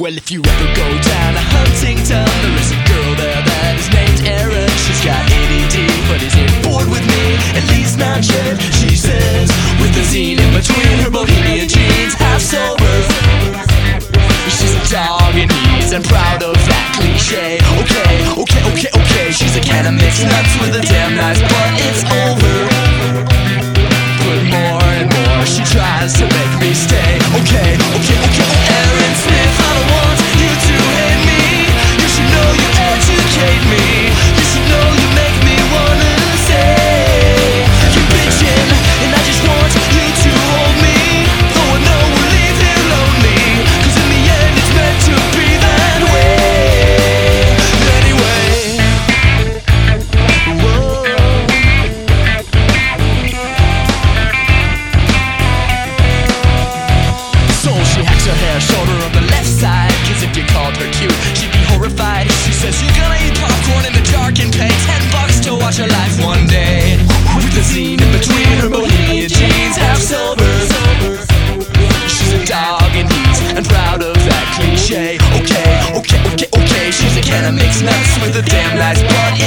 Well, if you ever go down to Huntington, there is a girl there that is named Erin. She's got ADD, but isn't bored with me, at least not yet. She says, with the zine in between her bohemian jeans, half sober. She's a dog and he's and proud of that cliche. Okay, okay, okay, okay. She's a can of mixed nuts with a damn nice butt. It's over. Says you're gonna eat popcorn in the dark and pay ten bucks to watch her life one day? With the scene in between her bohemian jeans, half sober She's a dog and heat and proud of that cliche. Okay, okay, okay, okay She's a can of mixed nuts with a damn nice butt